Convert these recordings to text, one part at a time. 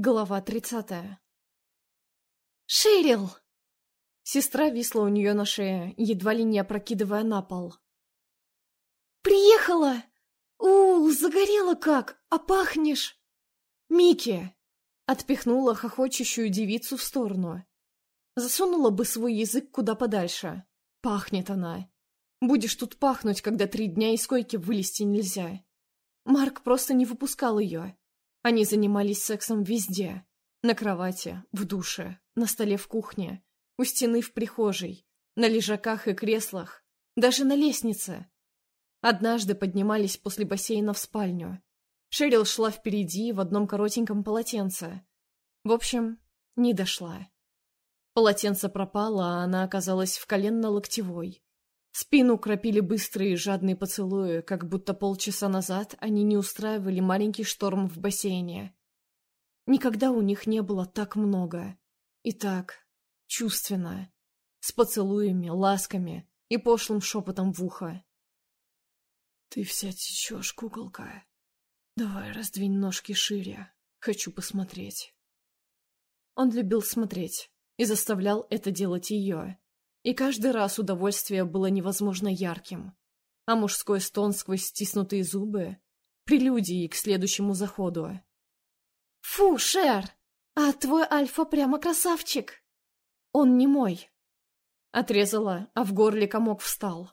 Глава тридцатая. «Шерил!» Сестра висла у нее на шее, едва ли не опрокидывая на пол. «Приехала! у загорела как! А пахнешь!» «Микки!» — отпихнула хохочущую девицу в сторону. Засунула бы свой язык куда подальше. Пахнет она. Будешь тут пахнуть, когда три дня из койки вылезти нельзя. Марк просто не выпускал ее. Они занимались сексом везде. На кровати, в душе, на столе в кухне, у стены в прихожей, на лежаках и креслах, даже на лестнице. Однажды поднимались после бассейна в спальню. Шерил шла впереди в одном коротеньком полотенце. В общем, не дошла. Полотенце пропало, а она оказалась в коленно-локтевой. Спину кропили быстрые жадные поцелуи, как будто полчаса назад они не устраивали маленький шторм в бассейне. Никогда у них не было так много. И так чувственно. С поцелуями, ласками и пошлым шепотом в ухо. «Ты вся течешь, куколка. Давай раздвинь ножки шире. Хочу посмотреть». Он любил смотреть и заставлял это делать ее. И каждый раз удовольствие было невозможно ярким. А мужской стон сквозь стиснутые зубы — прелюдии к следующему заходу. «Фу, Шер! А твой Альфа прямо красавчик!» «Он не мой!» Отрезала, а в горле комок встал.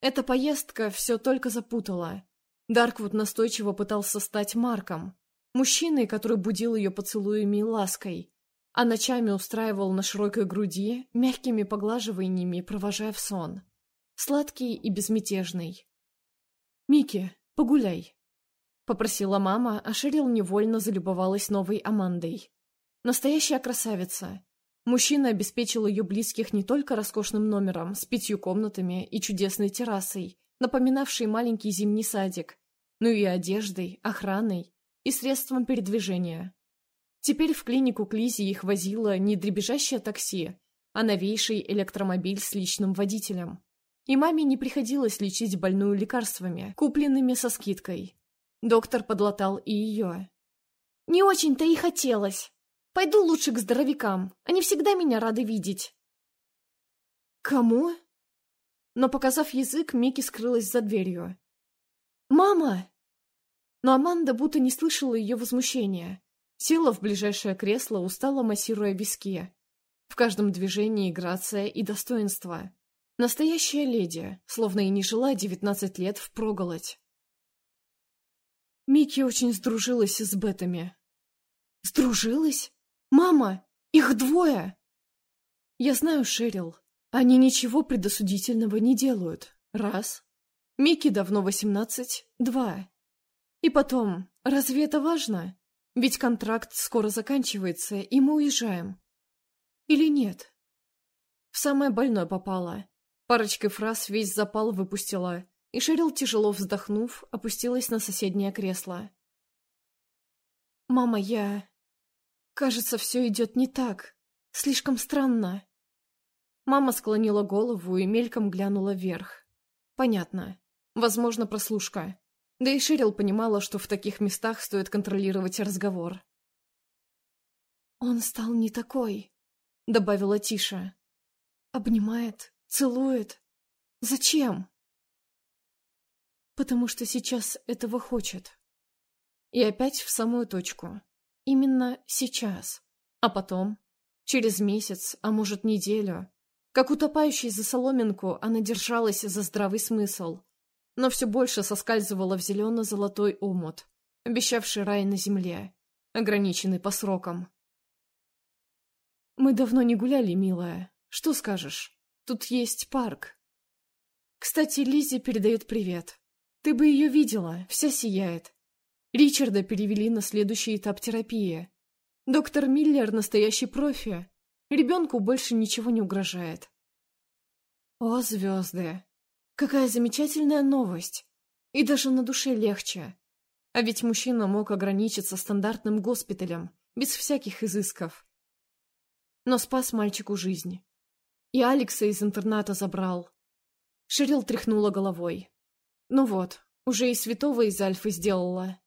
Эта поездка все только запутала. Дарквуд настойчиво пытался стать Марком, мужчиной, который будил ее поцелуями и лаской, а ночами устраивал на широкой груди, мягкими поглаживаниями провожая в сон. Сладкий и безмятежный. «Микки, погуляй», — попросила мама, а Шерил невольно залюбовалась новой Амандой. Настоящая красавица. Мужчина обеспечил ее близких не только роскошным номером с пятью комнатами и чудесной террасой, напоминавшей маленький зимний садик, но и одеждой, охраной и средством передвижения. Теперь в клинику к Лизе их возило не дребезжащее такси, а новейший электромобиль с личным водителем. И маме не приходилось лечить больную лекарствами, купленными со скидкой. Доктор подлатал и ее. «Не очень-то и хотелось. Пойду лучше к здоровякам, они всегда меня рады видеть». «Кому?» Но, показав язык, Микки скрылась за дверью. «Мама!» Но Аманда будто не слышала ее возмущения. Села в ближайшее кресло, устало массируя виски. В каждом движении грация и достоинство. Настоящая леди, словно и не жила девятнадцать лет впроголодь. Микки очень сдружилась с бетами. «Сдружилась? Мама! Их двое!» «Я знаю, Шерил. Они ничего предосудительного не делают. Раз. Микки давно восемнадцать. Два. И потом, разве это важно? Ведь контракт скоро заканчивается, и мы уезжаем. Или нет? В самое больное попало. Парочкой фраз весь запал выпустила, и Шерил, тяжело вздохнув, опустилась на соседнее кресло. «Мама, я... Кажется, все идет не так. Слишком странно». Мама склонила голову и мельком глянула вверх. «Понятно. Возможно, прослушка. Да и Ширил понимала, что в таких местах стоит контролировать разговор. «Он стал не такой», — добавила Тиша. «Обнимает, целует. Зачем?» «Потому что сейчас этого хочет». И опять в самую точку. Именно сейчас. А потом, через месяц, а может неделю, как утопающий за соломинку, она держалась за здравый смысл, но все больше соскальзывала в зелено-золотой омут, обещавший рай на земле, ограниченный по срокам. «Мы давно не гуляли, милая. Что скажешь? Тут есть парк». «Кстати, Лизи передает привет. Ты бы ее видела, вся сияет. Ричарда перевели на следующий этап терапии. Доктор Миллер настоящий профи. Ребенку больше ничего не угрожает». «О, звезды!» Какая замечательная новость! И даже на душе легче. А ведь мужчина мог ограничиться стандартным госпиталем, без всяких изысков. Но спас мальчику жизнь. И Алекса из интерната забрал. Шерил тряхнула головой. Ну вот, уже и святого из Альфы сделала.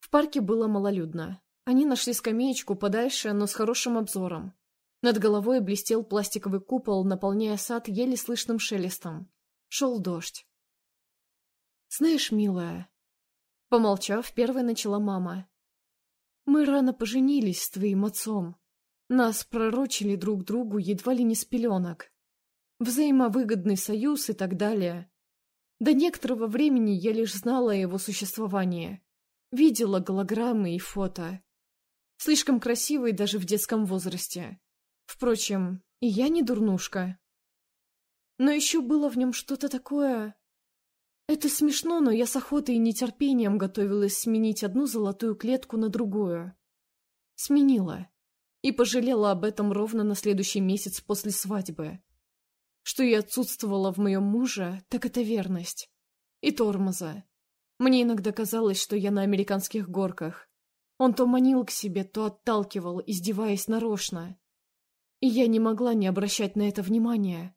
В парке было малолюдно. Они нашли скамеечку подальше, но с хорошим обзором. Над головой блестел пластиковый купол, наполняя сад еле слышным шелестом. Шел дождь. «Знаешь, милая...» Помолчав, первой начала мама. «Мы рано поженились с твоим отцом. Нас пророчили друг другу едва ли не с пеленок. Взаимовыгодный союз и так далее. До некоторого времени я лишь знала о его существовании. Видела голограммы и фото. Слишком красивый даже в детском возрасте. Впрочем, и я не дурнушка. Но еще было в нем что-то такое... Это смешно, но я с охотой и нетерпением готовилась сменить одну золотую клетку на другую. Сменила. И пожалела об этом ровно на следующий месяц после свадьбы. Что и отсутствовало в моем муже, так это верность. И тормоза. Мне иногда казалось, что я на американских горках. Он то манил к себе, то отталкивал, издеваясь нарочно. И я не могла не обращать на это внимания,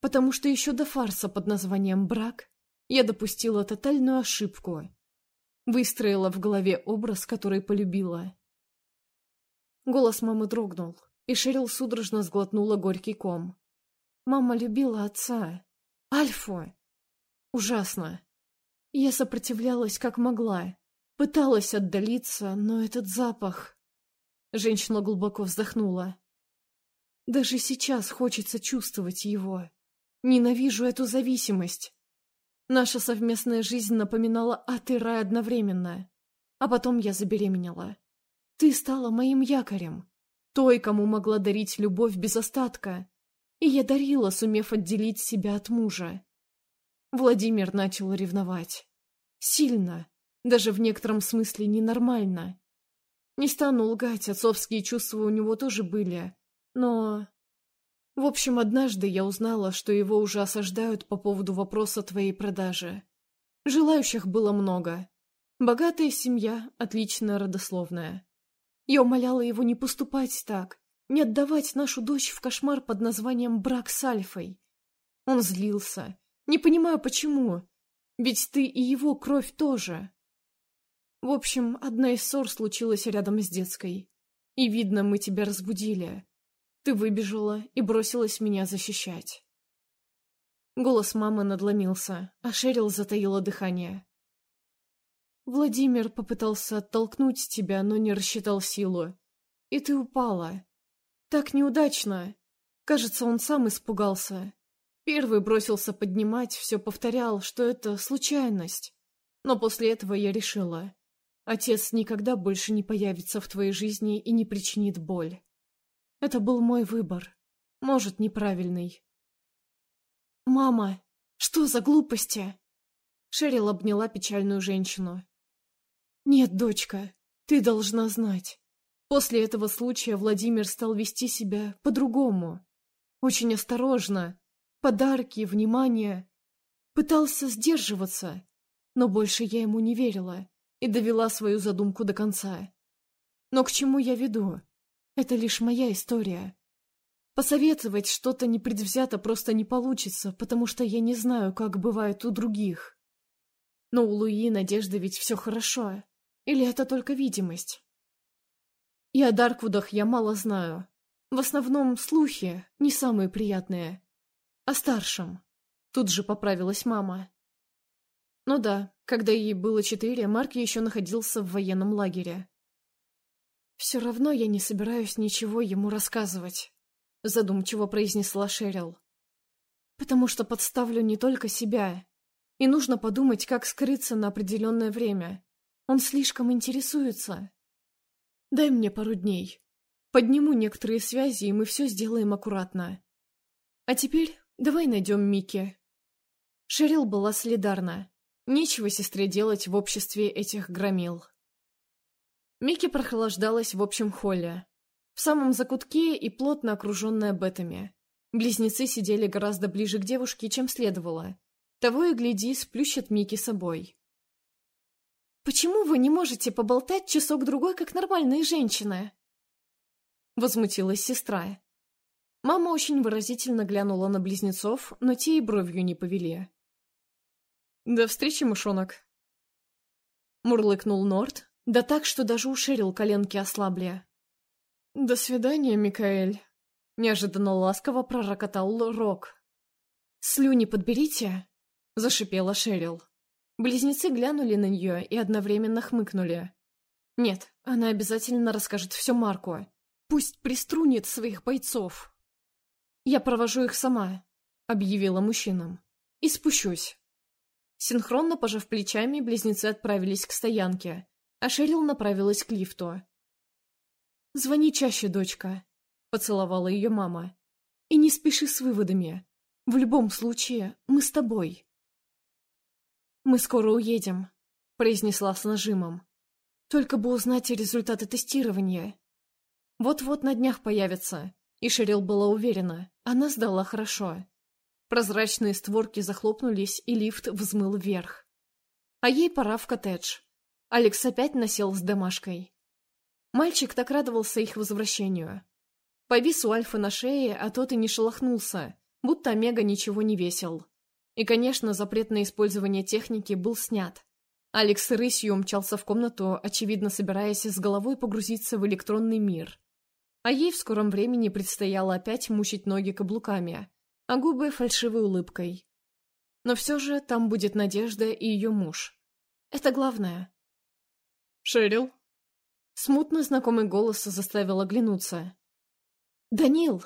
потому что еще до фарса под названием «брак» я допустила тотальную ошибку. Выстроила в голове образ, который полюбила. Голос мамы дрогнул, и Шерил судорожно сглотнула горький ком. Мама любила отца. Альфу. Ужасно. Я сопротивлялась как могла. Пыталась отдалиться, но этот запах... Женщина глубоко вздохнула. Даже сейчас хочется чувствовать его. Ненавижу эту зависимость. Наша совместная жизнь напоминала ад и рай одновременно. А потом я забеременела. Ты стала моим якорем. Той, кому могла дарить любовь без остатка. И я дарила, сумев отделить себя от мужа. Владимир начал ревновать. Сильно, даже в некотором смысле ненормально. Не стану лгать, отцовские чувства у него тоже были, но... В общем, однажды я узнала, что его уже осаждают по поводу вопроса твоей продажи. Желающих было много. Богатая семья, отличная родословная. Я умоляла его не поступать так, не отдавать нашу дочь в кошмар под названием «брак с Альфой». Он злился. Не понимаю, почему. Ведь ты и его кровь тоже. В общем, одна из ссор случилась рядом с детской. И, видно, мы тебя разбудили. Ты выбежала и бросилась меня защищать. Голос мамы надломился, а Шерил затаила дыхание. Владимир попытался оттолкнуть тебя, но не рассчитал силу. И ты упала. Так неудачно. Кажется, он сам испугался. Первый бросился поднимать, все повторял, что это случайность. Но после этого я решила. Отец никогда больше не появится в твоей жизни и не причинит боль. Это был мой выбор. Может, неправильный. «Мама, что за глупости?» Шерил обняла печальную женщину. «Нет, дочка, ты должна знать. После этого случая Владимир стал вести себя по-другому. Очень осторожно, подарки, внимание. Пытался сдерживаться, но больше я ему не верила и довела свою задумку до конца. Но к чему я веду? Это лишь моя история. Посоветовать что-то непредвзято просто не получится, потому что я не знаю, как бывает у других. Но у Луи Надежды ведь все хорошо. Или это только видимость? И о Дарквудах я мало знаю. В основном слухи, не самые приятные. О старшем. Тут же поправилась мама. Ну да, когда ей было четыре, Марк еще находился в военном лагере. «Все равно я не собираюсь ничего ему рассказывать», — задумчиво произнесла Шерил. «Потому что подставлю не только себя, и нужно подумать, как скрыться на определенное время. Он слишком интересуется. Дай мне пару дней. Подниму некоторые связи, и мы все сделаем аккуратно. А теперь Давай найдем Микки. Шерил была солидарна. Нечего сестре делать в обществе этих громил. Микки прохлаждалась в общем холле. В самом закутке и плотно окруженная бетами. Близнецы сидели гораздо ближе к девушке, чем следовало. Того и гляди, сплющат Микки собой. «Почему вы не можете поболтать часок-другой, как нормальные женщины?» Возмутилась сестра. Мама очень выразительно глянула на близнецов, но те и бровью не повели. «До встречи, мышонок!» Мурлыкнул Норт, Да так, что даже у Шерил коленки ослабли. «До свидания, Микаэль», — неожиданно ласково пророкотал Рок. «Слюни подберите», — зашипела Шерил. Близнецы глянули на нее и одновременно хмыкнули. «Нет, она обязательно расскажет все Марку. Пусть приструнит своих бойцов». «Я провожу их сама», — объявила мужчинам. «И спущусь». Синхронно пожав плечами, близнецы отправились к стоянке, а Шерил направилась к лифту. «Звони чаще, дочка», — поцеловала ее мама. «И не спеши с выводами. В любом случае, мы с тобой». «Мы скоро уедем», — произнесла с нажимом. «Только бы узнать результаты тестирования. Вот-вот на днях появятся». И Шерил была уверена, она сдала хорошо. Прозрачные створки захлопнулись, и лифт взмыл вверх. А ей пора в коттедж. Алекс опять насел с домашкой. Мальчик так радовался их возвращению. Повис у Альфы на шее, а тот и не шелохнулся, будто Омега ничего не весил. И, конечно, запрет на использование техники был снят. Алекс рысью умчался в комнату, очевидно собираясь с головой погрузиться в электронный мир. А ей в скором времени предстояло опять мучить ноги каблуками, а губы фальшивой улыбкой. Но все же там будет Надежда и ее муж. Это главное. «Шерил?» Смутно знакомый голос заставил оглянуться. «Данил!»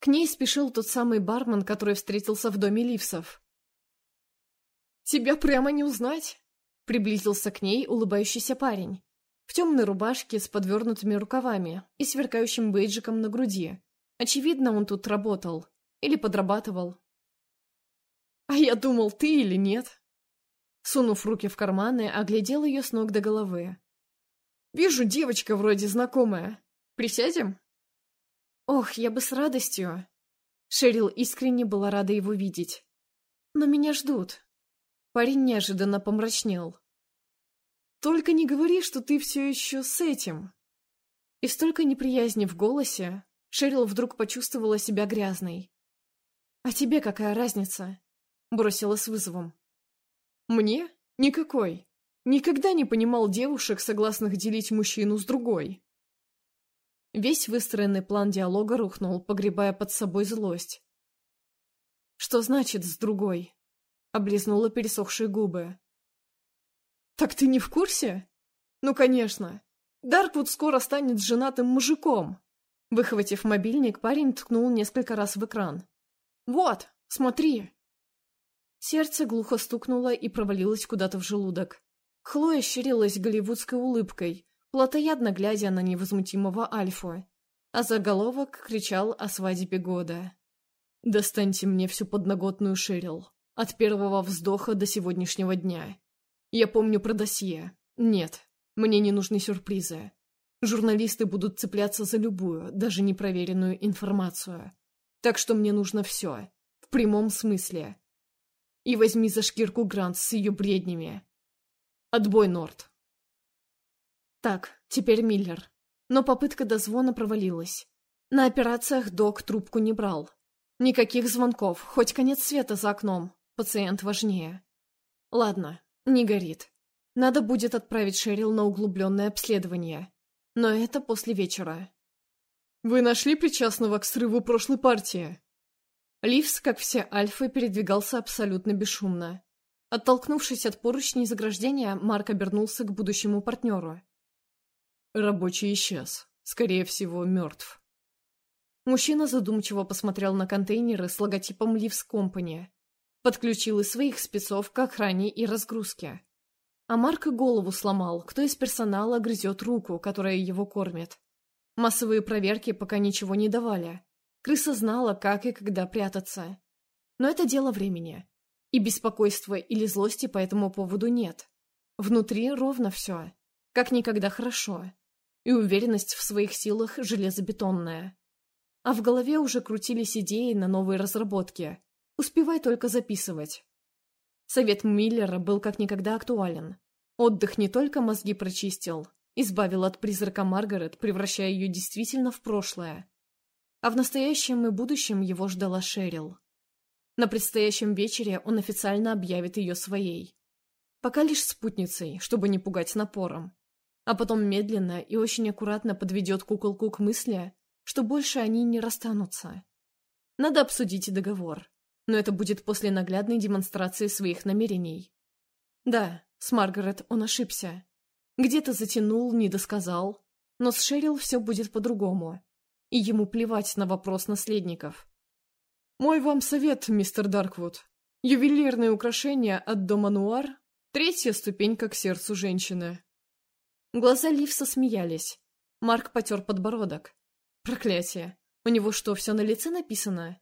К ней спешил тот самый бармен, который встретился в доме Ливсов. «Тебя прямо не узнать!» Приблизился к ней улыбающийся парень. В темной рубашке с подвернутыми рукавами и сверкающим бейджиком на груди. Очевидно, он тут работал. Или подрабатывал. «А я думал, ты или нет?» Сунув руки в карманы, оглядел ее с ног до головы. «Вижу, девочка вроде знакомая. Присядем?» «Ох, я бы с радостью!» Шерил искренне была рада его видеть. «Но меня ждут». Парень неожиданно помрачнел. «Только не говори, что ты все еще с этим!» И столько неприязни в голосе, Шерил вдруг почувствовала себя грязной. «А тебе какая разница?» — бросила с вызовом. «Мне? Никакой. Никогда не понимал девушек, согласных делить мужчину с другой». Весь выстроенный план диалога рухнул, погребая под собой злость. «Что значит «с другой»?» — облизнула пересохшие губы. «Так ты не в курсе?» «Ну, конечно. Дарквуд скоро станет женатым мужиком». Выхватив мобильник, парень ткнул несколько раз в экран. «Вот, смотри!» Сердце глухо стукнуло и провалилось куда-то в желудок. Хлоя щерилась голливудской улыбкой, плотоядно глядя на невозмутимого Альфу, а заголовок кричал о свадьбе года. «Достаньте мне всю подноготную Шерил, от первого вздоха до сегодняшнего дня. Я помню про досье. Нет, мне не нужны сюрпризы. Журналисты будут цепляться за любую, даже непроверенную информацию. Так что мне нужно все. В прямом смысле. И возьми за шкирку Грант с ее бреднями. Отбой, Норт. Так, теперь Миллер. Но попытка дозвона провалилась. На операциях док трубку не брал. Никаких звонков, хоть конец света за окном. Пациент важнее. Ладно, не горит. Надо будет отправить Шерил на углубленное обследование. Но это после вечера. «Вы нашли причастного к срыву прошлой партии?» Ливс, как все альфы, передвигался абсолютно бесшумно. Оттолкнувшись от поручней заграждения, Марк обернулся к будущему партнеру. «Рабочий исчез. Скорее всего, мертв». Мужчина задумчиво посмотрел на контейнеры с логотипом Ливс Компани. Подключил из своих спецов к охране и разгрузке. А Марк голову сломал, кто из персонала грызет руку, которая его кормит. Массовые проверки пока ничего не давали. Крыса знала, как и когда прятаться. Но это дело времени. И беспокойства или злости по этому поводу нет. Внутри ровно все. Как никогда хорошо. И уверенность в своих силах железобетонная. А в голове уже крутились идеи на новые разработки. Успевай только записывать. Совет Миллера был как никогда актуален. Отдых не только мозги прочистил, избавил от призрака Маргарет, превращая ее действительно в прошлое. А в настоящем и будущем его ждала Шерил. На предстоящем вечере он официально объявит ее своей. Пока лишь спутницей, чтобы не пугать напором. а потом медленно и очень аккуратно подведет куколку к мысли, что больше они не расстанутся. Надо обсудить договор, но это будет после наглядной демонстрации своих намерений. Да, с Маргарет он ошибся. Где-то затянул, не досказал, но с Шерил все будет по-другому, и ему плевать на вопрос наследников. «Мой вам совет, мистер Дарквуд. Ювелирные украшения от дома Нуар — третья ступенька к сердцу женщины». Глаза Ливса смеялись. Марк потер подбородок. Проклятие. У него что, все на лице написано?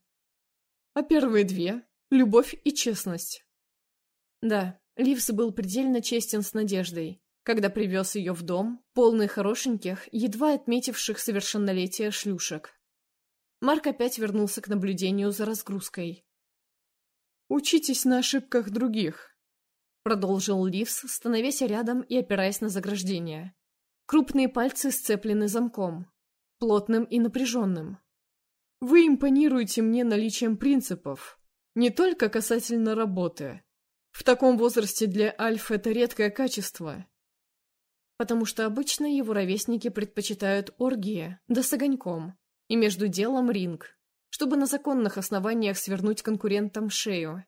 А первые две — любовь и честность. Да, Ливс был предельно честен с Надеждой, когда привез ее в дом, полный хорошеньких, едва отметивших совершеннолетие шлюшек. Марк опять вернулся к наблюдению за разгрузкой. «Учитесь на ошибках других», — продолжил Ливс, становясь рядом и опираясь на заграждение. Крупные пальцы сцеплены замком, плотным и напряженным. «Вы импонируете мне наличием принципов, не только касательно работы. В таком возрасте для Альф это редкое качество». Потому что обычно его ровесники предпочитают оргии, да с огоньком, и между делом ринг, чтобы на законных основаниях свернуть конкурентам шею.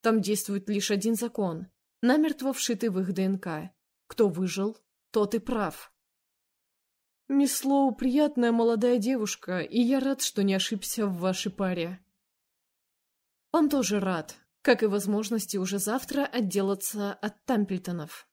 Там действует лишь один закон, намертво вшитый в их ДНК. Кто выжил, тот и прав. «Мисс Слоу приятная молодая девушка, и я рад, что не ошибся в вашей паре». Он тоже рад, как и возможности уже завтра отделаться от Тампельтонов.